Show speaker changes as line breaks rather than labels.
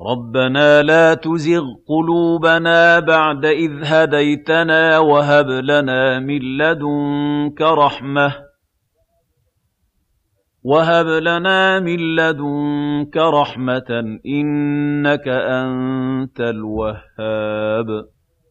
رَبَّنَا لَا تُزِغْ قُلُوبَنَا بَعْدَ إِذْ هَدَيْتَنَا وَهَبْ لَنَا مِن لَّدُنكَ رَحْمَةً ۖ إِنَّكَ أَنتَ الْوَهَّابُ